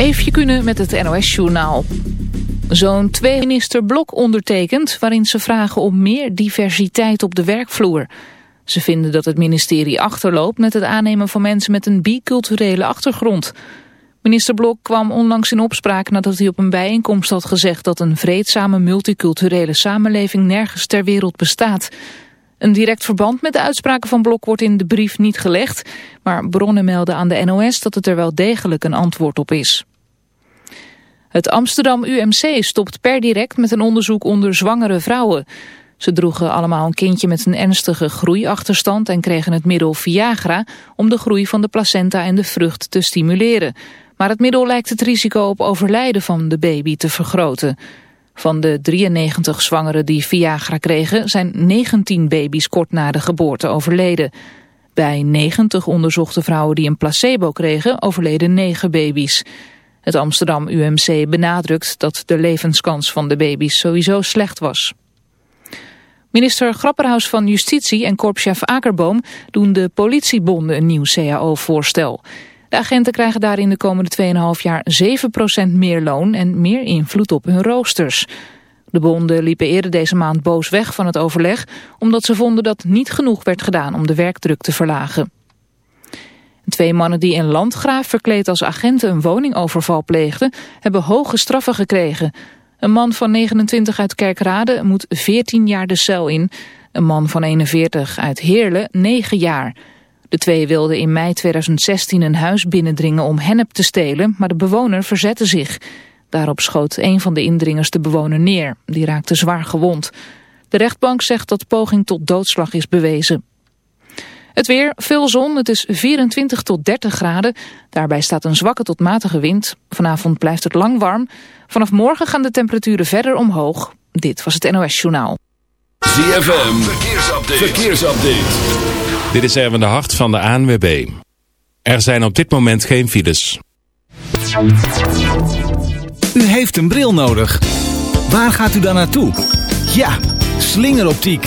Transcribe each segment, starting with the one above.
Eefje kunnen met het NOS-journaal. Zo'n twee minister Blok ondertekent waarin ze vragen om meer diversiteit op de werkvloer. Ze vinden dat het ministerie achterloopt met het aannemen van mensen met een biculturele achtergrond. Minister Blok kwam onlangs in opspraak nadat hij op een bijeenkomst had gezegd dat een vreedzame multiculturele samenleving nergens ter wereld bestaat. Een direct verband met de uitspraken van Blok wordt in de brief niet gelegd, maar bronnen melden aan de NOS dat het er wel degelijk een antwoord op is. Het Amsterdam UMC stopt per direct met een onderzoek onder zwangere vrouwen. Ze droegen allemaal een kindje met een ernstige groeiachterstand en kregen het middel Viagra om de groei van de placenta en de vrucht te stimuleren. Maar het middel lijkt het risico op overlijden van de baby te vergroten. Van de 93 zwangeren die Viagra kregen zijn 19 baby's kort na de geboorte overleden. Bij 90 onderzochte vrouwen die een placebo kregen overleden 9 baby's. Het Amsterdam UMC benadrukt dat de levenskans van de baby's sowieso slecht was. Minister Grapperhaus van Justitie en korpschef Akerboom doen de politiebonden een nieuw CAO-voorstel. De agenten krijgen daarin de komende 2,5 jaar 7% meer loon en meer invloed op hun roosters. De bonden liepen eerder deze maand boos weg van het overleg... omdat ze vonden dat niet genoeg werd gedaan om de werkdruk te verlagen. Twee mannen die in Landgraaf verkleed als agenten een woningoverval pleegden... hebben hoge straffen gekregen. Een man van 29 uit Kerkrade moet 14 jaar de cel in. Een man van 41 uit Heerlen 9 jaar... De twee wilden in mei 2016 een huis binnendringen om hennep te stelen, maar de bewoner verzette zich. Daarop schoot een van de indringers de bewoner neer. Die raakte zwaar gewond. De rechtbank zegt dat poging tot doodslag is bewezen. Het weer, veel zon, het is 24 tot 30 graden. Daarbij staat een zwakke tot matige wind. Vanavond blijft het lang warm. Vanaf morgen gaan de temperaturen verder omhoog. Dit was het NOS Journaal. ZFM, verkeersupdate. verkeersupdate. Dit is Erwin de Hart van de ANWB. Er zijn op dit moment geen files. U heeft een bril nodig. Waar gaat u dan naartoe? Ja, slingeroptiek.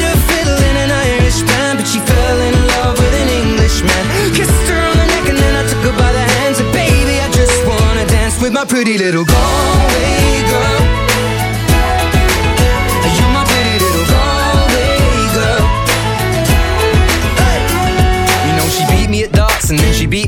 she fell in love with an Englishman. Kissed her on the neck and then I took her by the hands. And baby, I just wanna dance with my pretty little Galway girl.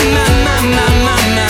My, my, my, my, my,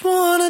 just wanna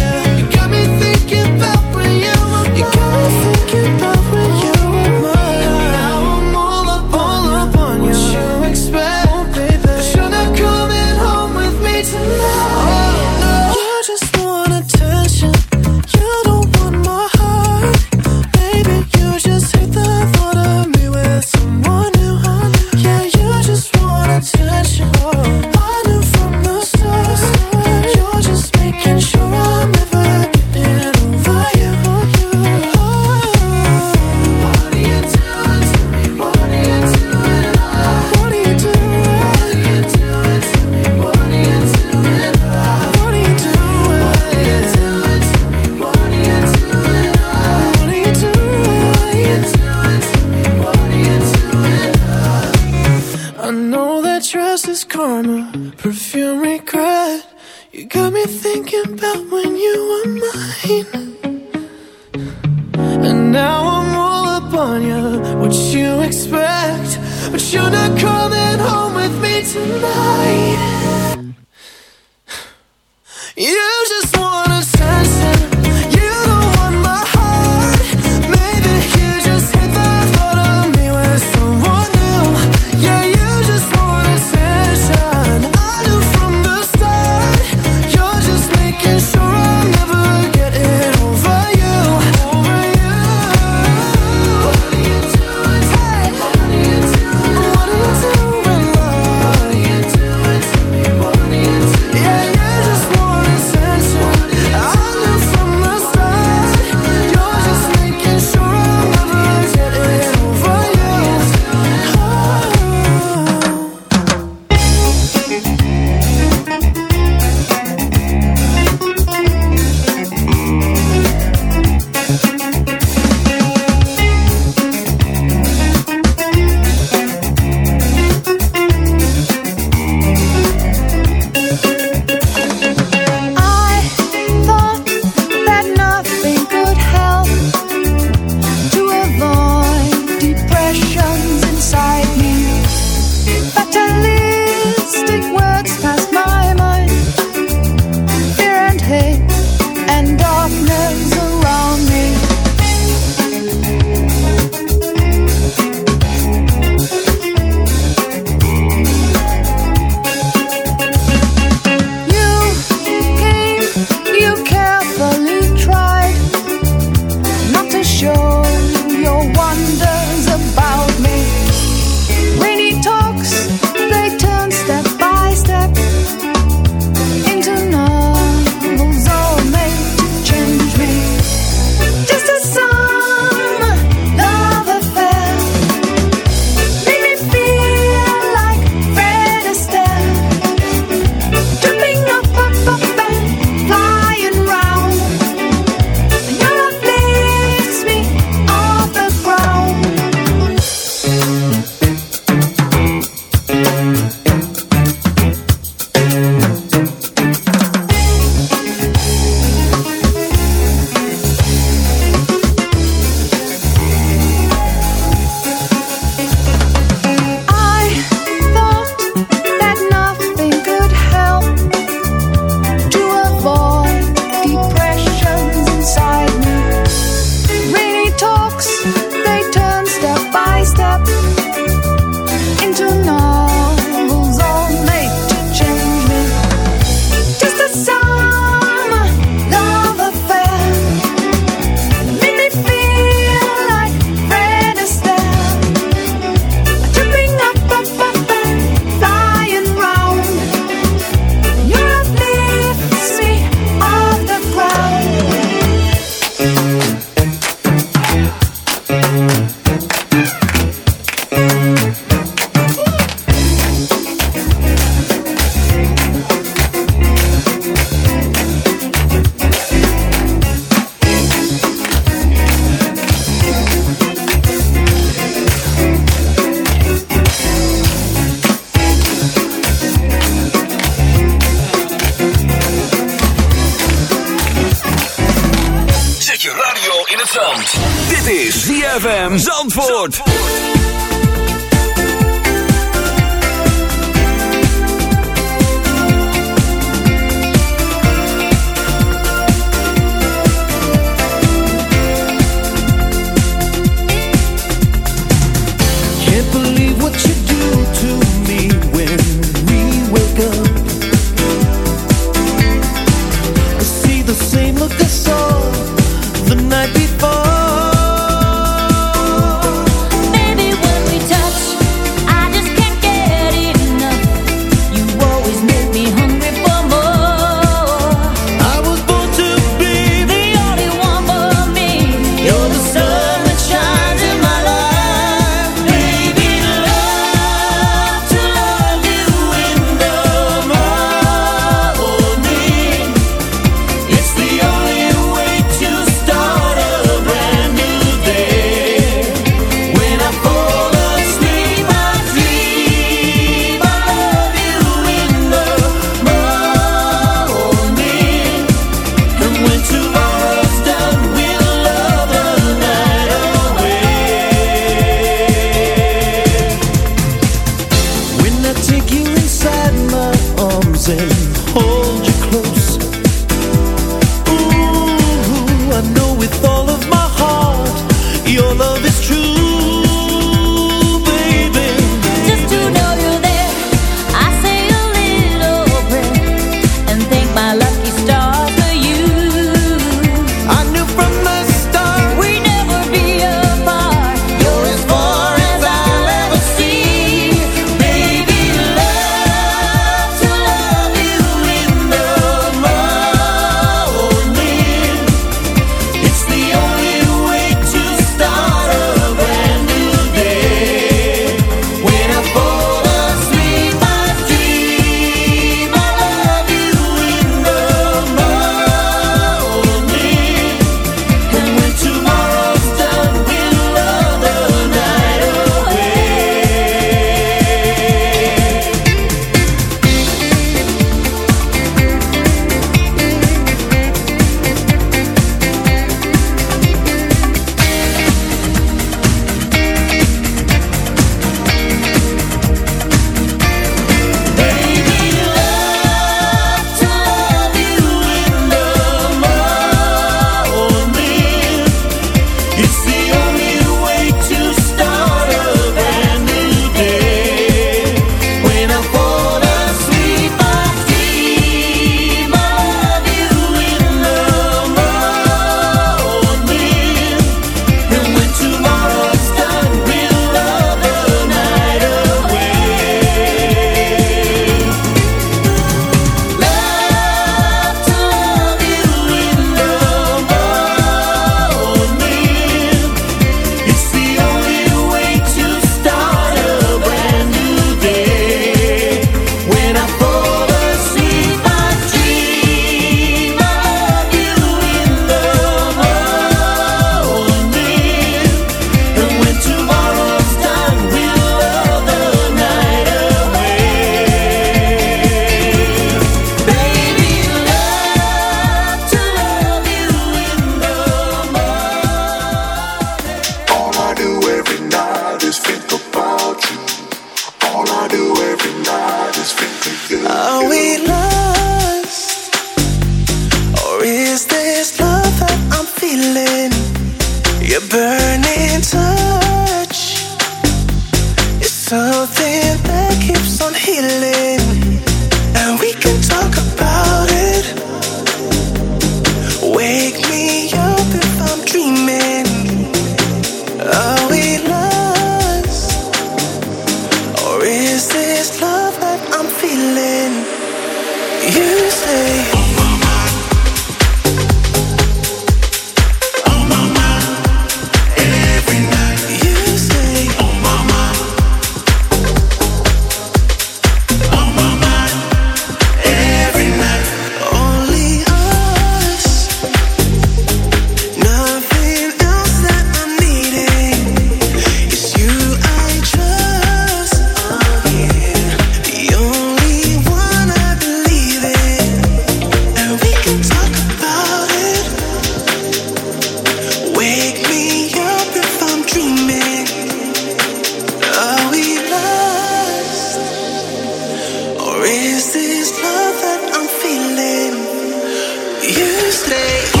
Stay.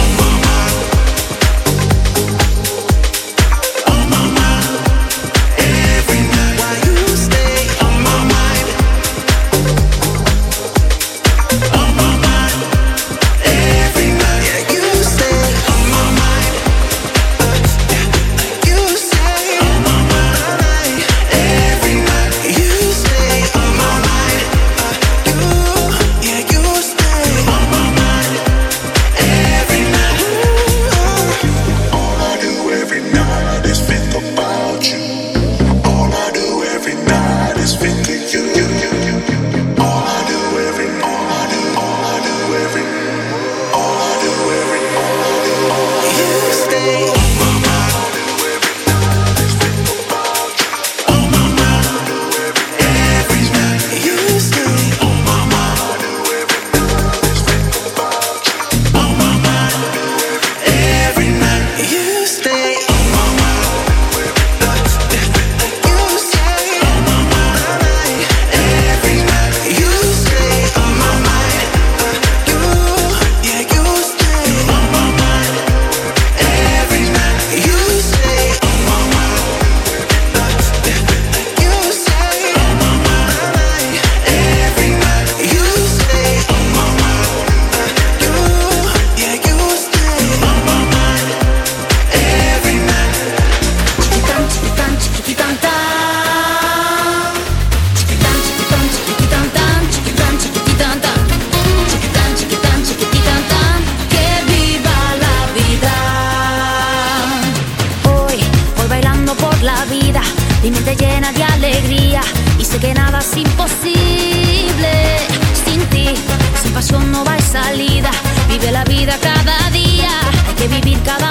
mi mente llena de alegría y sé que nada es imposible sin ti. Sin pasión no va salida, vive la vida cada día, hay que vivir cada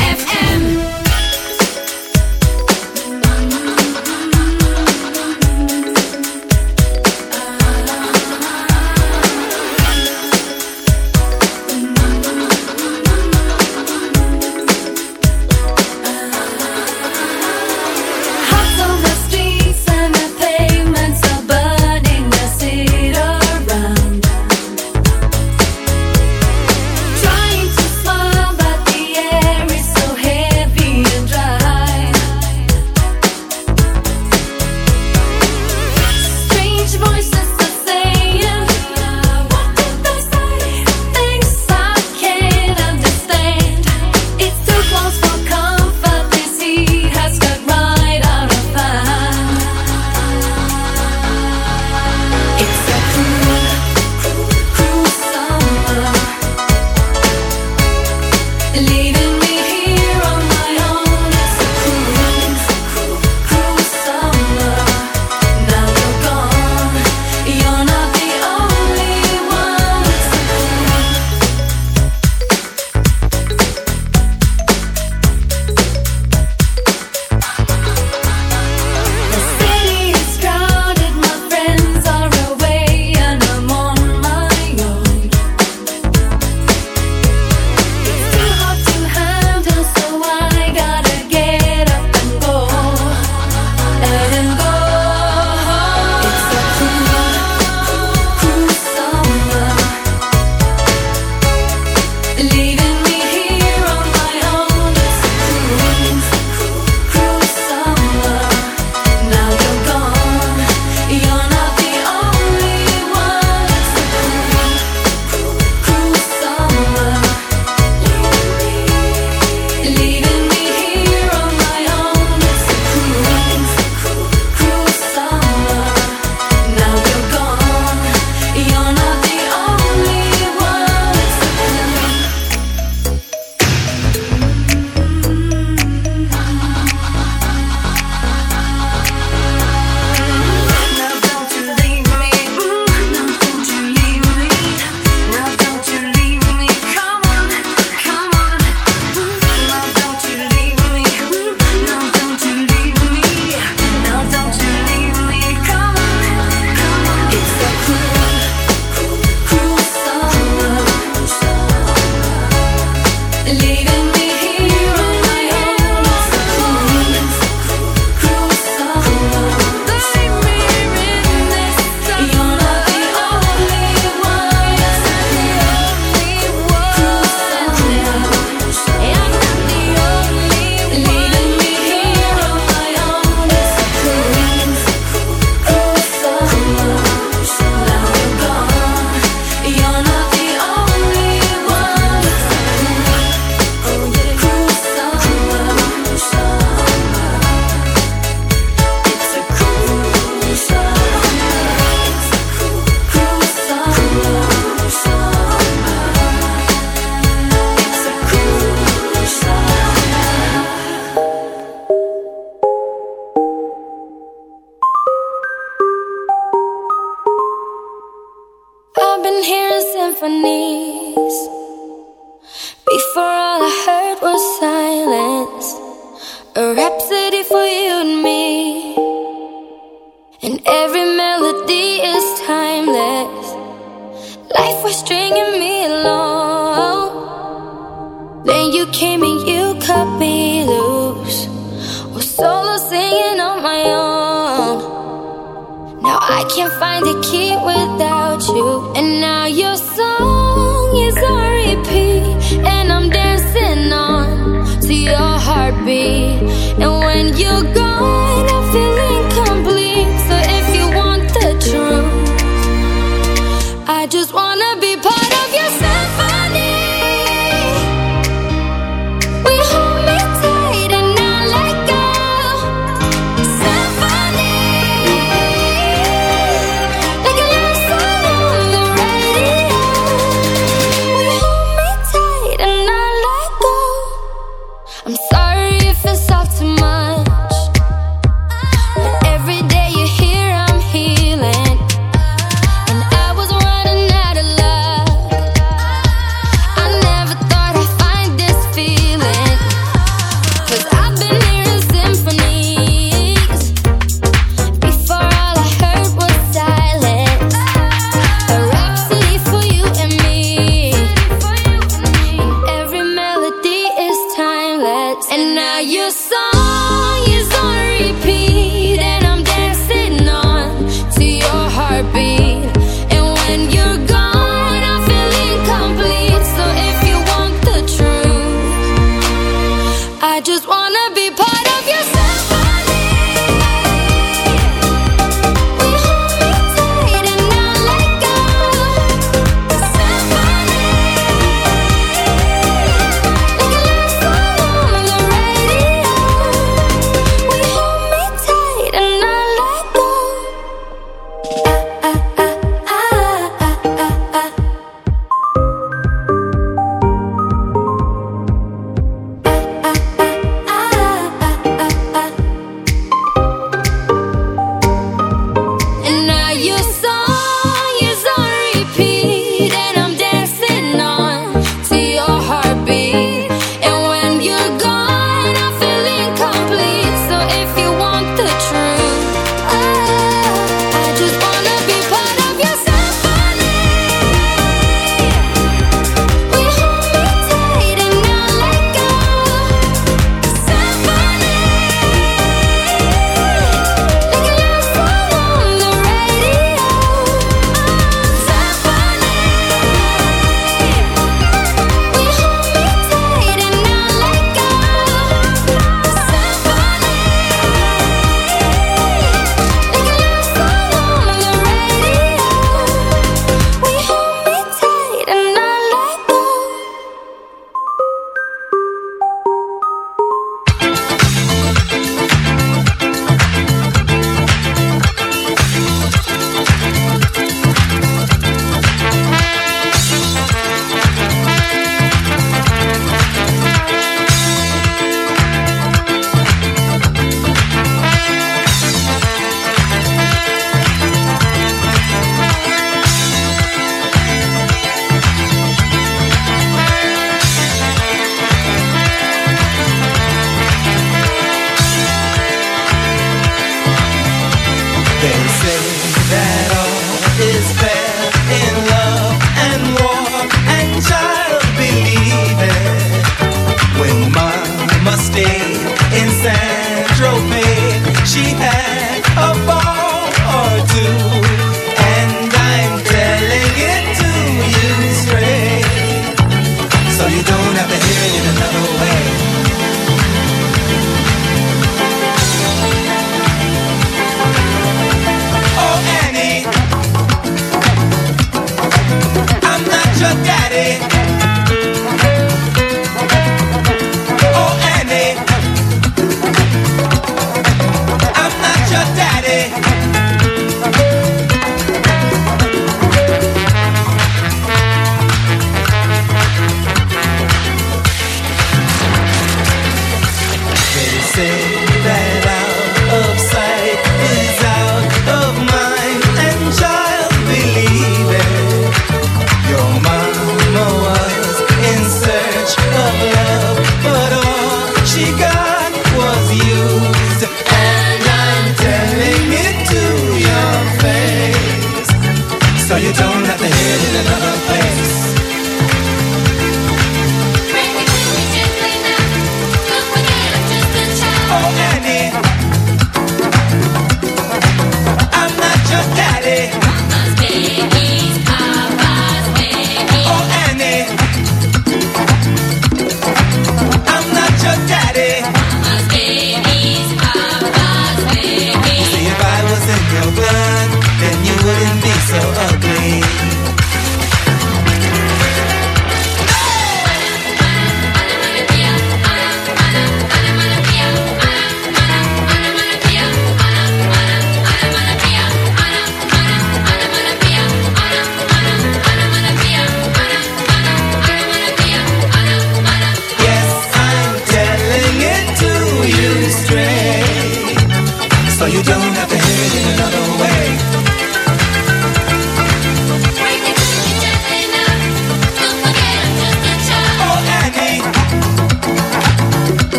Leaving.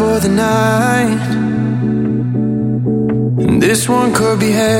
for the night. And this one could be heavy.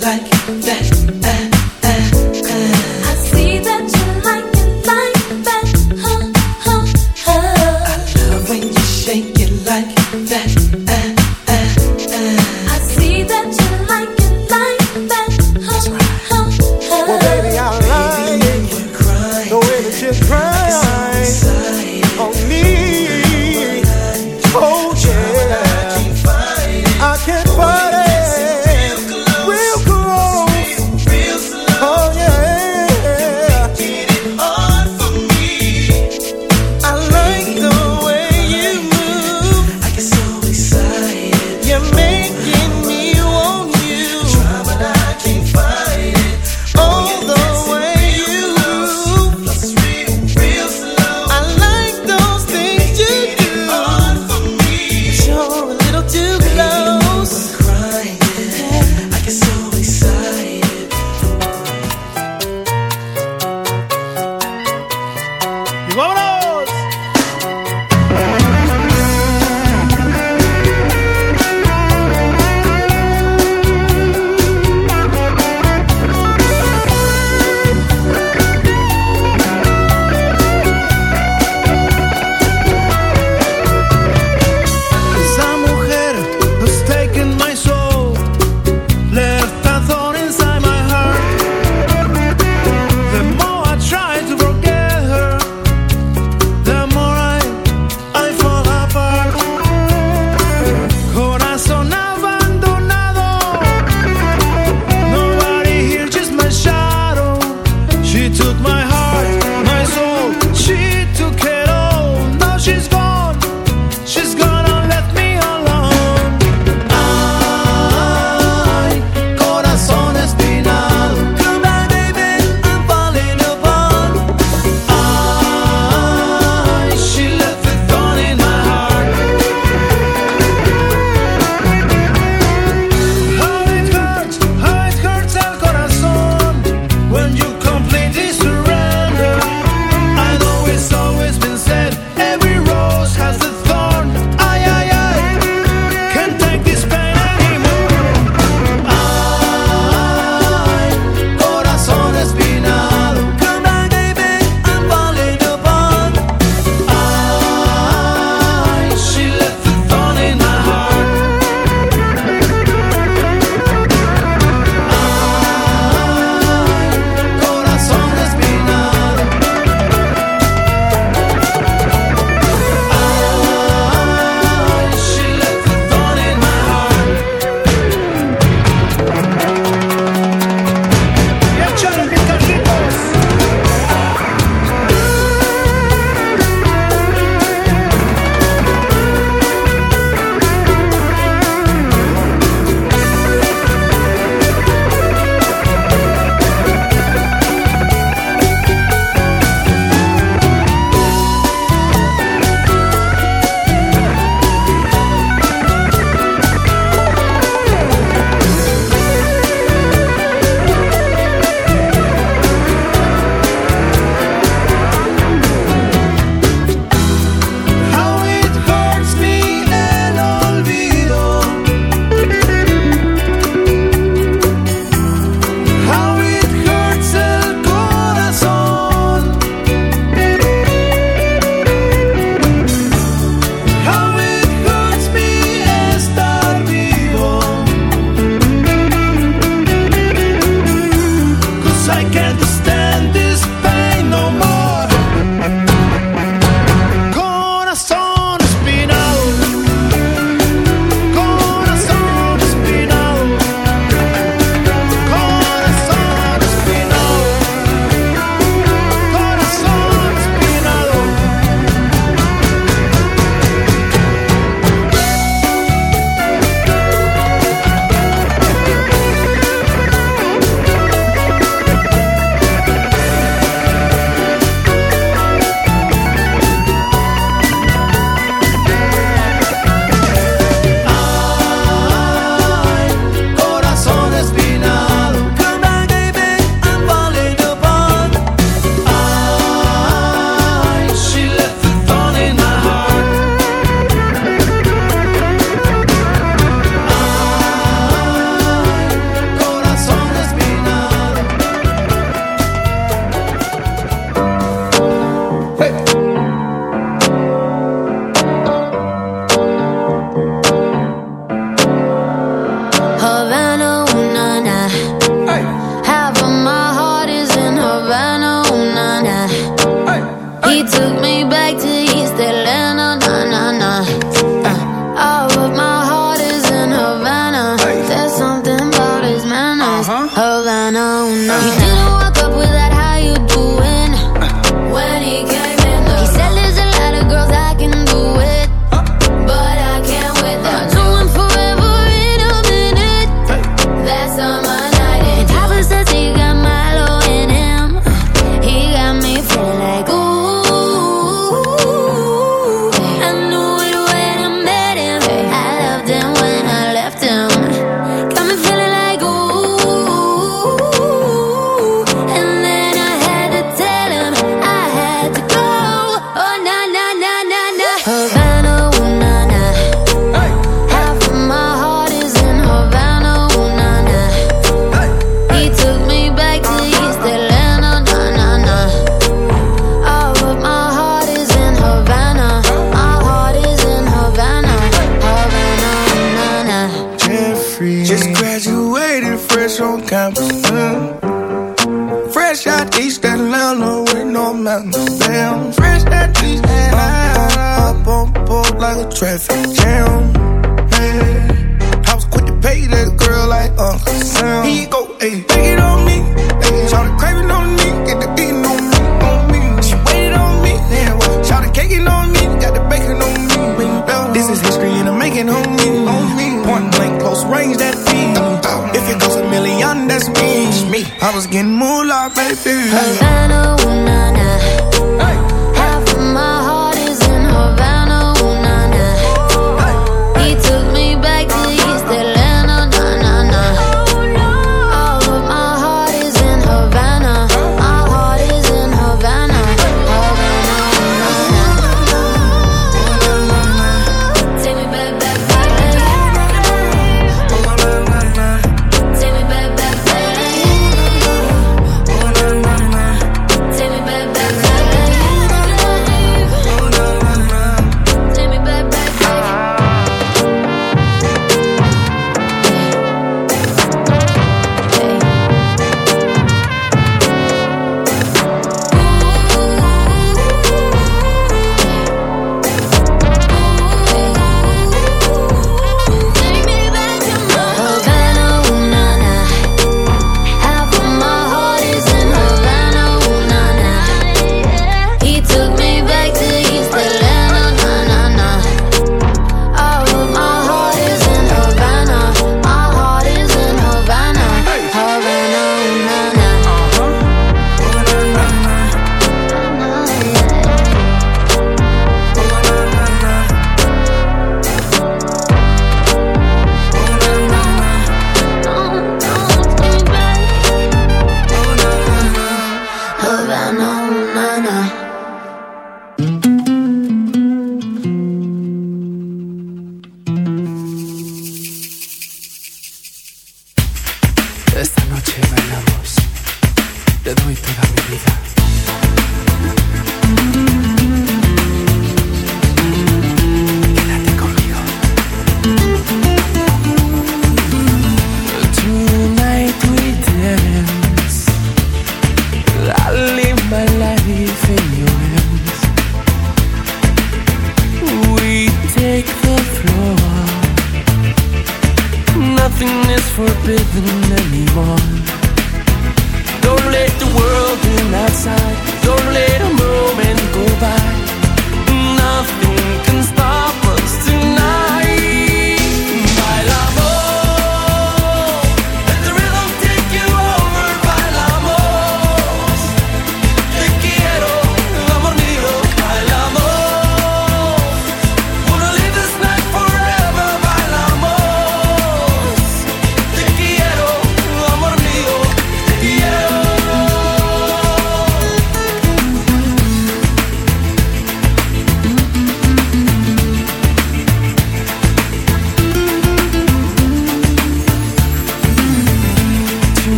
Like that.